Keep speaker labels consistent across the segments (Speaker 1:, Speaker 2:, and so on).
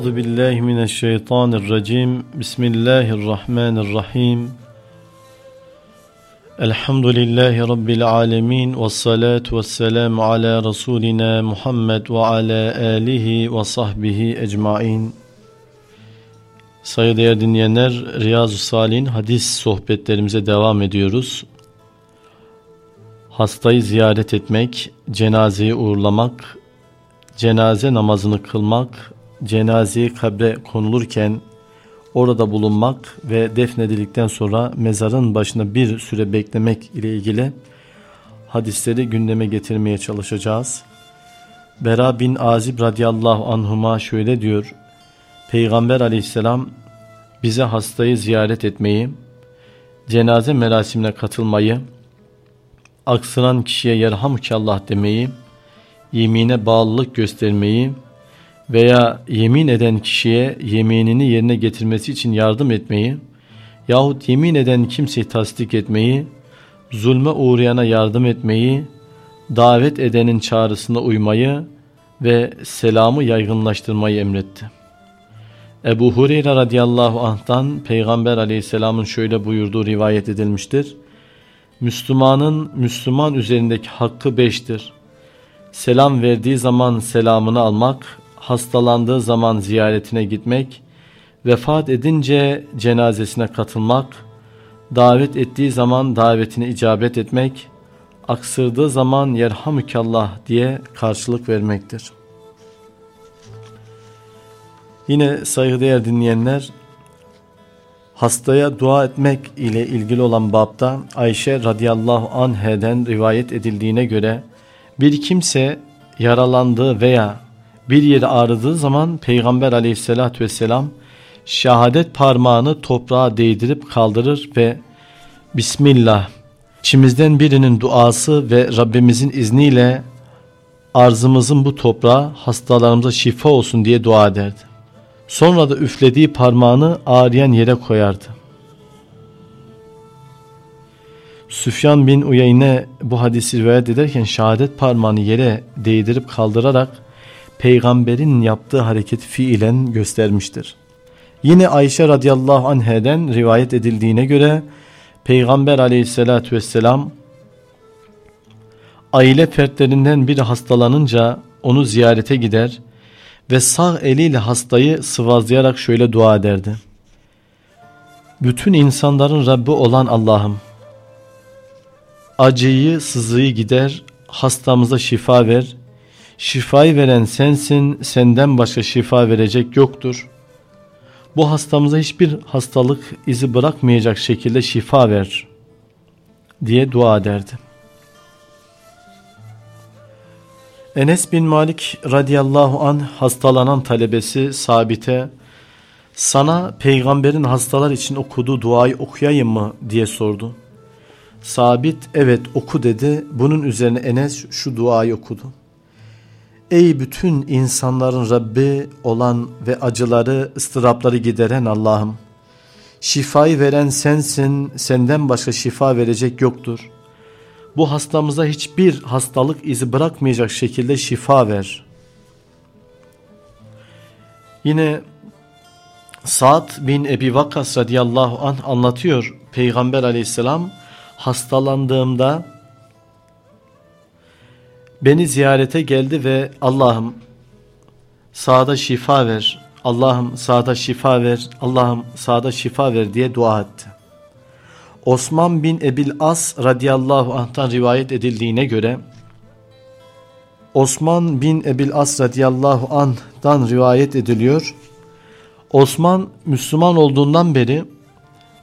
Speaker 1: Euzu billahi mineşşeytanirracim. Bismillahirrahmanirrahim. Elhamdülillahi rabbil alamin ve salatu vesselam ala rasulina Muhammed ve ala alihi ve sahbihi ecmaîn. Saygıdeğer dinleyenler, Riyazu Salih'in hadis sohbetlerimize devam ediyoruz. Hastayı ziyaret etmek, cenazeyi uğurlamak, cenaze namazını kılmak, cenazeyi kabre konulurken orada bulunmak ve defnedildikten sonra mezarın başında bir süre beklemek ile ilgili hadisleri gündeme getirmeye çalışacağız. Bera bin Azib radıyallahu anhuma şöyle diyor. Peygamber aleyhisselam bize hastayı ziyaret etmeyi, cenaze merasimine katılmayı, aksıran kişiye yerhamukallah demeyi, yemine bağlılık göstermeyi veya yemin eden kişiye yeminini yerine getirmesi için yardım etmeyi yahut yemin eden kimseyi tasdik etmeyi, zulme uğrayana yardım etmeyi, davet edenin çağrısına uymayı ve selamı yaygınlaştırmayı emretti. Ebu Hureyre radıyallahu anh'tan Peygamber aleyhisselamın şöyle buyurduğu rivayet edilmiştir. Müslümanın Müslüman üzerindeki hakkı beştir. Selam verdiği zaman selamını almak, hastalandığı zaman ziyaretine gitmek, vefat edince cenazesine katılmak, davet ettiği zaman davetine icabet etmek, aksırdığı zaman yerhamükallah diye karşılık vermektir. Yine saygıdeğer dinleyenler, hastaya dua etmek ile ilgili olan babda Ayşe radıyallahu anheden rivayet edildiğine göre bir kimse yaralandığı veya bir yeri ağrıdığı zaman Peygamber aleyhissalatü vesselam şehadet parmağını toprağa değdirip kaldırır ve Bismillah içimizden birinin duası ve Rabbimizin izniyle arzımızın bu toprağa hastalarımıza şifa olsun diye dua ederdi. Sonra da üflediği parmağını ağrıyan yere koyardı. Süfyan bin Uyeyne bu hadisi rivayet ederken şehadet parmağını yere değdirip kaldırarak peygamberin yaptığı hareketi fiilen göstermiştir. Yine Ayşe radıyallahu anheden rivayet edildiğine göre Peygamber aleyhissalatü vesselam aile fertlerinden biri hastalanınca onu ziyarete gider ve sağ eliyle hastayı sıvazlayarak şöyle dua ederdi. Bütün insanların Rabbi olan Allah'ım acıyı sızıyı gider hastamıza şifa ver şifayı veren sensin senden başka şifa verecek yoktur. Bu hastamıza hiçbir hastalık izi bırakmayacak şekilde şifa ver diye dua ederdi. Enes bin Malik radıyallahu an hastalanan talebesi Sabit'e sana peygamberin hastalar için okuduğu duayı okuyayım mı diye sordu. Sabit evet oku dedi. Bunun üzerine Enes şu duayı okudu. Ey bütün insanların Rabbi olan ve acıları, ıstırapları gideren Allah'ım. Şifayı veren sensin, senden başka şifa verecek yoktur. Bu hastamıza hiçbir hastalık izi bırakmayacak şekilde şifa ver. Yine Sa'd bin Ebi Vakkas radıyallahu anh anlatıyor. Peygamber aleyhisselam hastalandığımda beni ziyarete geldi ve Allah'ım sağda şifa ver, Allah'ım sağda şifa ver, Allah'ım sağda şifa ver diye dua etti. Osman bin Ebil As radıyallahu anh'tan rivayet edildiğine göre Osman bin Ebil As radıyallahu anh'dan rivayet ediliyor. Osman Müslüman olduğundan beri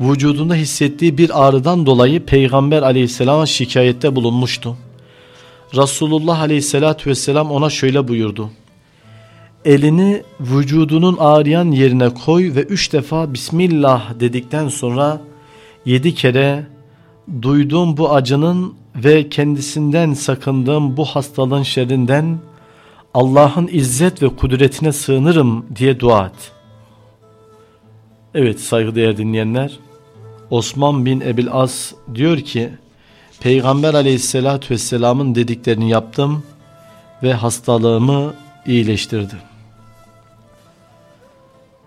Speaker 1: vücudunda hissettiği bir ağrıdan dolayı Peygamber aleyhisselama şikayette bulunmuştu. Resulullah aleyhissalatü vesselam ona şöyle buyurdu. Elini vücudunun ağrıyan yerine koy ve üç defa Bismillah dedikten sonra yedi kere duyduğum bu acının ve kendisinden sakındığım bu hastalığın şerrinden Allah'ın izzet ve kudretine sığınırım diye dua et. Evet saygıdeğer dinleyenler Osman bin Ebil As diyor ki Peygamber aleyhissalatü vesselamın dediklerini yaptım ve hastalığımı iyileştirdi.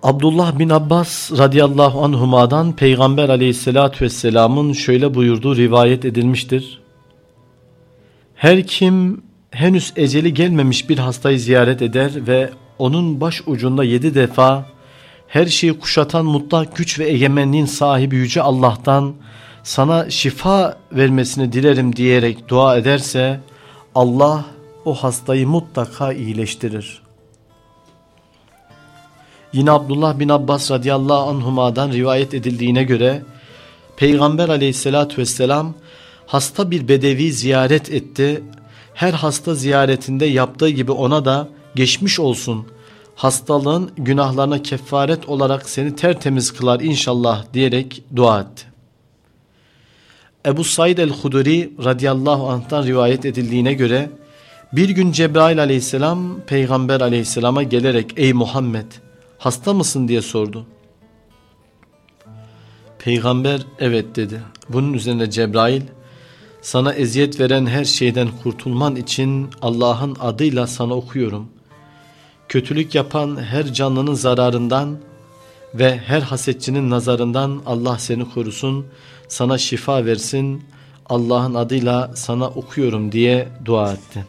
Speaker 1: Abdullah bin Abbas radıyallahu anhuma'dan Peygamber aleyhissalatü vesselamın şöyle buyurduğu rivayet edilmiştir. Her kim henüz eceli gelmemiş bir hastayı ziyaret eder ve onun baş ucunda yedi defa her şeyi kuşatan mutlak güç ve egemenliğin sahibi Yüce Allah'tan sana şifa vermesini dilerim diyerek dua ederse Allah o hastayı mutlaka iyileştirir. Yine Abdullah bin Abbas radıyallahu anhuma'dan rivayet edildiğine göre Peygamber aleyhissalatü vesselam hasta bir bedevi ziyaret etti. Her hasta ziyaretinde yaptığı gibi ona da geçmiş olsun hastalığın günahlarına kefaret olarak seni tertemiz kılar inşallah diyerek dua etti. Ebu Said el-Huduri radıyallahu anh'tan rivayet edildiğine göre bir gün Cebrail aleyhisselam peygamber aleyhisselama gelerek ey Muhammed hasta mısın diye sordu. Peygamber evet dedi. Bunun üzerine Cebrail sana eziyet veren her şeyden kurtulman için Allah'ın adıyla sana okuyorum. Kötülük yapan her canlının zararından ve her hasetçinin nazarından Allah seni korusun, sana şifa versin, Allah'ın adıyla sana okuyorum diye dua etti.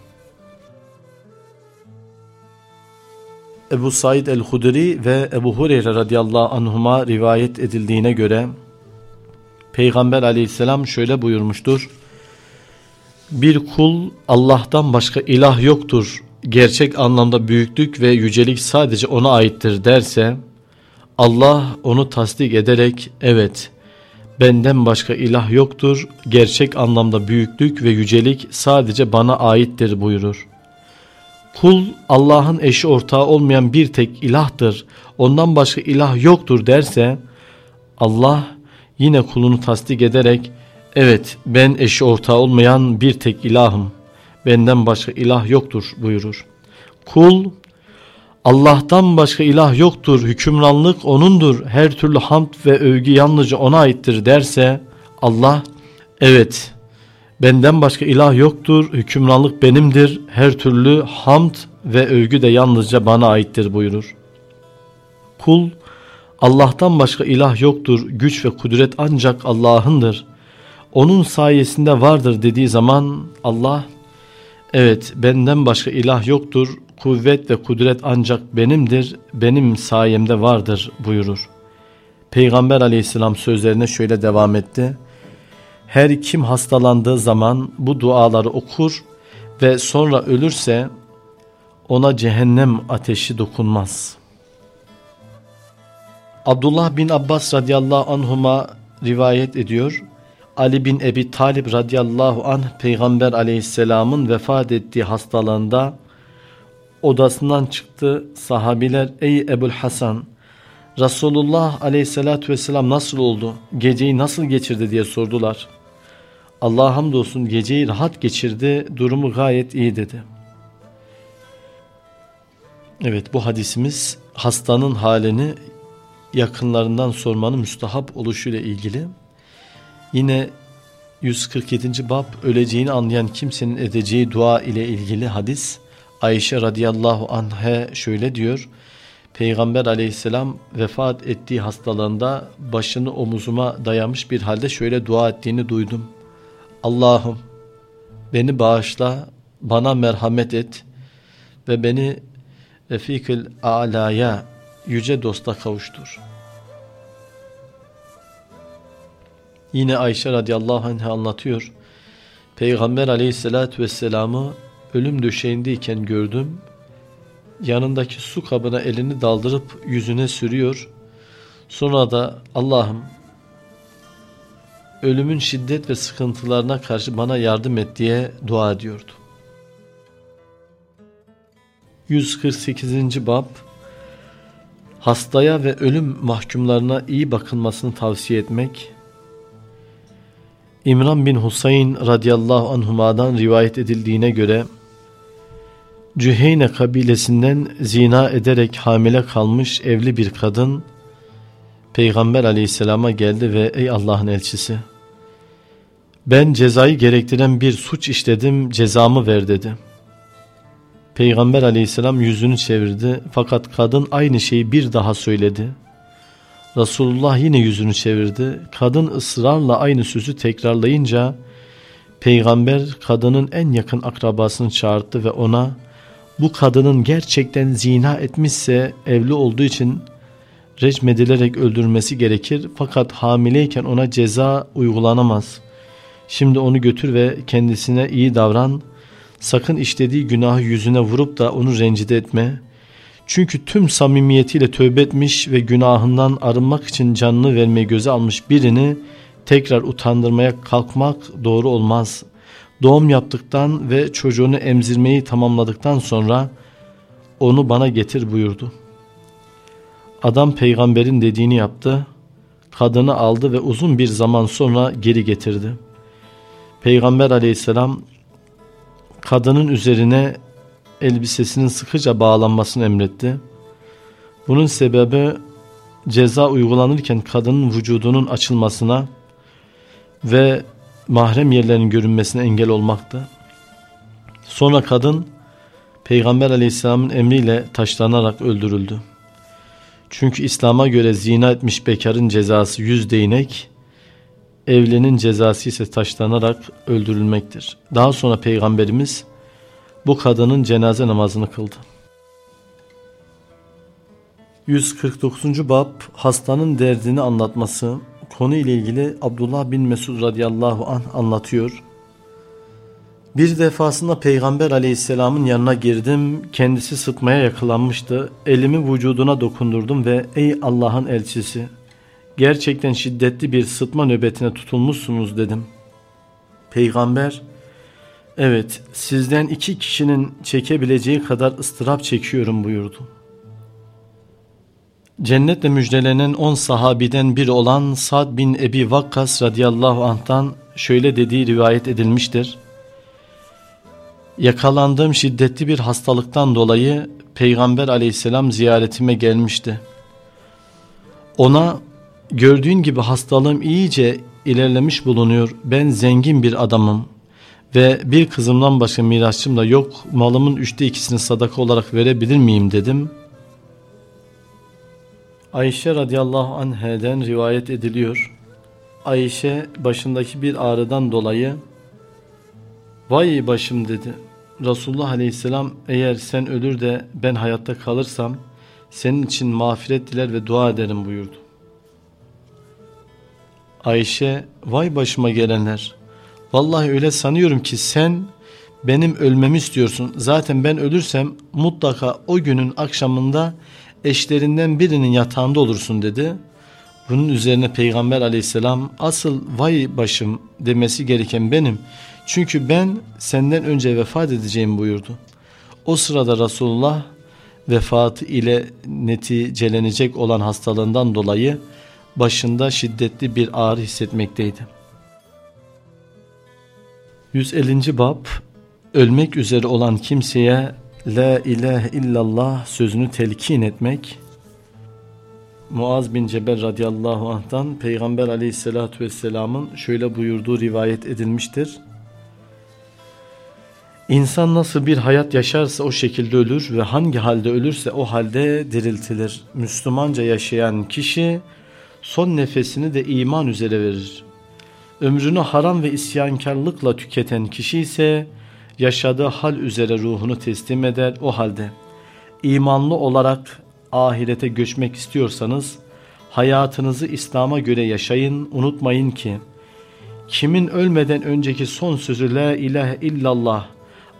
Speaker 1: Ebu Said el-Hudri ve Ebu Hureyre radıyallahu anhuma rivayet edildiğine göre Peygamber aleyhisselam şöyle buyurmuştur. Bir kul Allah'tan başka ilah yoktur, gerçek anlamda büyüklük ve yücelik sadece ona aittir derse Allah onu tasdik ederek evet benden başka ilah yoktur, gerçek anlamda büyüklük ve yücelik sadece bana aittir buyurur. Kul Allah'ın eşi ortağı olmayan bir tek ilahtır, ondan başka ilah yoktur derse Allah yine kulunu tasdik ederek evet ben eşi ortağı olmayan bir tek ilahım, benden başka ilah yoktur buyurur. Kul Allah'tan başka ilah yoktur, hükümranlık O'nundur, her türlü hamd ve övgü yalnızca O'na aittir derse Allah evet benden başka ilah yoktur, hükümranlık benimdir, her türlü hamd ve övgü de yalnızca bana aittir buyurur. Kul Allah'tan başka ilah yoktur, güç ve kudret ancak Allah'ındır. Onun sayesinde vardır dediği zaman Allah evet benden başka ilah yoktur, kuvvet ve kudret ancak benimdir, benim sayemde vardır buyurur. Peygamber aleyhisselam sözlerine şöyle devam etti. Her kim hastalandığı zaman bu duaları okur ve sonra ölürse ona cehennem ateşi dokunmaz. Abdullah bin Abbas radıyallahu anhuma rivayet ediyor. Ali bin Ebi Talib radıyallahu anh peygamber aleyhisselamın vefat ettiği hastalığında odasından çıktı sahabiler ey Ebul Hasan Resulullah aleyhissalatü vesselam nasıl oldu geceyi nasıl geçirdi diye sordular. Allah'a hamdolsun geceyi rahat geçirdi durumu gayet iyi dedi. Evet bu hadisimiz hastanın halini yakınlarından sormanın müstahap oluşuyla ilgili. Yine 147. bab öleceğini anlayan kimsenin edeceği dua ile ilgili hadis. Ayşe radıyallahu anh'e şöyle diyor. Peygamber aleyhisselam vefat ettiği hastalığında başını omuzuma dayamış bir halde şöyle dua ettiğini duydum. Allah'ım beni bağışla, bana merhamet et ve beni Refikül Ala'ya yüce dosta kavuştur. Yine Ayşe radıyallahu anh anlatıyor. Peygamber aleyhissalatü vesselam'ı ölüm döşeğindeyken gördüm. Yanındaki su kabına elini daldırıp yüzüne sürüyor. Sonra da Allah'ım ölümün şiddet ve sıkıntılarına karşı bana yardım et diye dua ediyordu. 148. Bab Hastaya ve ölüm mahkumlarına iyi bakılmasını tavsiye etmek İmran bin Husayn radıyallahu anhuma'dan rivayet edildiğine göre Cüheyne kabilesinden zina ederek hamile kalmış evli bir kadın Peygamber aleyhisselama geldi ve ey Allah'ın elçisi ben cezayı gerektiren bir suç işledim cezamı ver dedi. Peygamber aleyhisselam yüzünü çevirdi fakat kadın aynı şeyi bir daha söyledi. Resulullah yine yüzünü çevirdi. Kadın ısrarla aynı sözü tekrarlayınca Peygamber kadının en yakın akrabasını çağırdı ve ona bu kadının gerçekten zina etmişse evli olduğu için recmedilerek öldürülmesi gerekir fakat hamileyken ona ceza uygulanamaz. Şimdi onu götür ve kendisine iyi davran. Sakın işlediği günahı yüzüne vurup da onu rencide etme. Çünkü tüm samimiyetiyle tövbe etmiş ve günahından arınmak için canını vermeyi göze almış birini tekrar utandırmaya kalkmak doğru olmaz. Doğum yaptıktan ve çocuğunu emzirmeyi tamamladıktan sonra onu bana getir buyurdu. Adam peygamberin dediğini yaptı. Kadını aldı ve uzun bir zaman sonra geri getirdi. Peygamber aleyhisselam kadının üzerine elbisesinin sıkıca bağlanmasını emretti. Bunun sebebi ceza uygulanırken kadının vücudunun açılmasına ve mahrem yerlerinin görünmesine engel olmaktı. Sonra kadın Peygamber aleyhisselamın emriyle taşlanarak öldürüldü. Çünkü İslam'a göre zina etmiş bekarın cezası yüz değnek, evlinin cezası ise taşlanarak öldürülmektir. Daha sonra Peygamberimiz bu kadının cenaze namazını kıldı. 149. Bab Hastanın derdini anlatması Konu ile ilgili Abdullah bin Mesud radıyallahu anh anlatıyor. Bir defasında Peygamber aleyhisselamın yanına girdim. Kendisi sıtmaya yakalanmıştı. Elimi vücuduna dokundurdum ve ey Allah'ın elçisi gerçekten şiddetli bir sıtma nöbetine tutulmuşsunuz dedim. Peygamber evet sizden iki kişinin çekebileceği kadar ıstırap çekiyorum buyurdu. Cennetle müjdelenen on sahabiden biri olan Sad bin Ebi Vakkas radıyallahu anh'tan şöyle dediği rivayet edilmiştir. Yakalandığım şiddetli bir hastalıktan dolayı Peygamber aleyhisselam ziyaretime gelmişti. Ona gördüğün gibi hastalığım iyice ilerlemiş bulunuyor. Ben zengin bir adamım ve bir kızımdan başka mirasçım da yok. Malımın üçte ikisini sadaka olarak verebilir miyim dedim. Ayşe radıyallahu anheden rivayet ediliyor. Ayşe başındaki bir ağrıdan dolayı vay başım dedi. Resulullah aleyhisselam eğer sen ölür de ben hayatta kalırsam senin için mağfiret diler ve dua ederim buyurdu. Ayşe vay başıma gelenler vallahi öyle sanıyorum ki sen benim ölmemi istiyorsun. Zaten ben ölürsem mutlaka o günün akşamında eşlerinden birinin yatağında olursun dedi. Bunun üzerine Peygamber aleyhisselam asıl vay başım demesi gereken benim. Çünkü ben senden önce vefat edeceğim buyurdu. O sırada Resulullah vefatı ile neticelenecek olan hastalığından dolayı başında şiddetli bir ağrı hissetmekteydi. 150. Bab Ölmek üzere olan kimseye La ilahe illallah sözünü telkin etmek Muaz bin Cebel radıyallahu anh'tan Peygamber aleyhissalatü vesselamın şöyle buyurduğu rivayet edilmiştir. İnsan nasıl bir hayat yaşarsa o şekilde ölür ve hangi halde ölürse o halde diriltilir. Müslümanca yaşayan kişi son nefesini de iman üzere verir. Ömrünü haram ve isyankarlıkla tüketen kişi ise yaşadığı hal üzere ruhunu teslim eder. O halde imanlı olarak ahirete göçmek istiyorsanız hayatınızı İslam'a göre yaşayın. Unutmayın ki kimin ölmeden önceki son sözü la ilahe illallah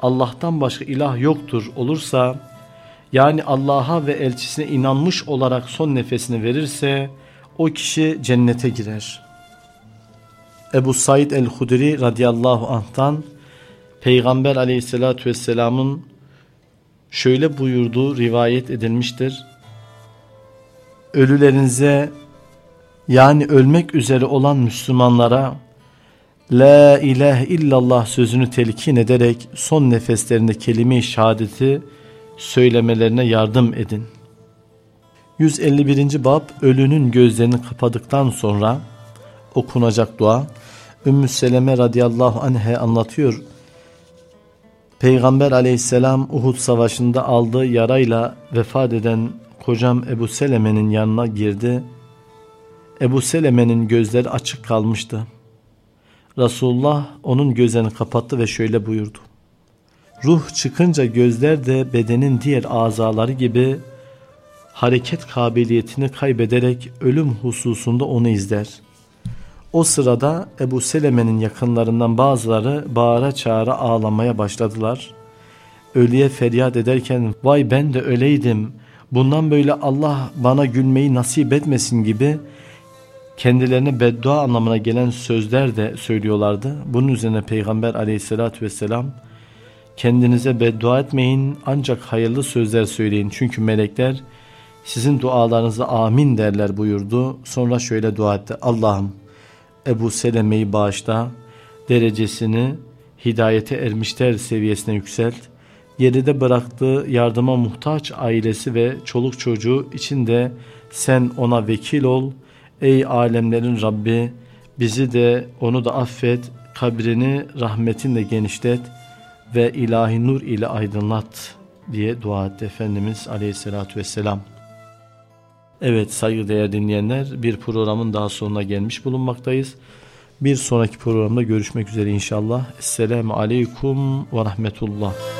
Speaker 1: Allah'tan başka ilah yoktur olursa yani Allah'a ve elçisine inanmış olarak son nefesini verirse o kişi cennete girer. Ebu Said el-Hudri radıyallahu anh'tan Peygamber aleyhissalatü vesselamın şöyle buyurduğu rivayet edilmiştir. Ölülerinize yani ölmek üzere olan Müslümanlara La ilahe illallah sözünü telkin ederek son nefeslerinde kelime-i şehadeti söylemelerine yardım edin. 151. Bab Ölünün gözlerini kapadıktan sonra okunacak dua Ümmü Seleme radıyallahu anh'e anlatıyor. Peygamber aleyhisselam Uhud savaşında aldığı yarayla vefat eden kocam Ebu Seleme'nin yanına girdi. Ebu Seleme'nin gözleri açık kalmıştı. Resulullah onun gözlerini kapattı ve şöyle buyurdu. Ruh çıkınca gözler de bedenin diğer azaları gibi hareket kabiliyetini kaybederek ölüm hususunda onu izler. O sırada Ebu Seleme'nin yakınlarından bazıları bağıra çağıra ağlamaya başladılar. Ölüye feryat ederken vay ben de öleydim bundan böyle Allah bana gülmeyi nasip etmesin gibi kendilerine beddua anlamına gelen sözler de söylüyorlardı. Bunun üzerine Peygamber aleyhissalatü vesselam kendinize beddua etmeyin ancak hayırlı sözler söyleyin. Çünkü melekler sizin dualarınıza amin derler buyurdu. Sonra şöyle dua etti. Allah'ım Ebu Seleme'yi bağışla, derecesini hidayete ermişler seviyesine yükselt. Geride bıraktığı yardıma muhtaç ailesi ve çoluk çocuğu için de sen ona vekil ol. Ey alemlerin Rabbi bizi de onu da affet, kabrini rahmetinle genişlet ve ilahi nur ile aydınlat diye dua etti Efendimiz Aleyhisselatü Vesselam. Evet saygıdeğer dinleyenler bir programın daha sonuna gelmiş bulunmaktayız. Bir sonraki programda görüşmek üzere inşallah. Esselamu Aleyküm ve Rahmetullah.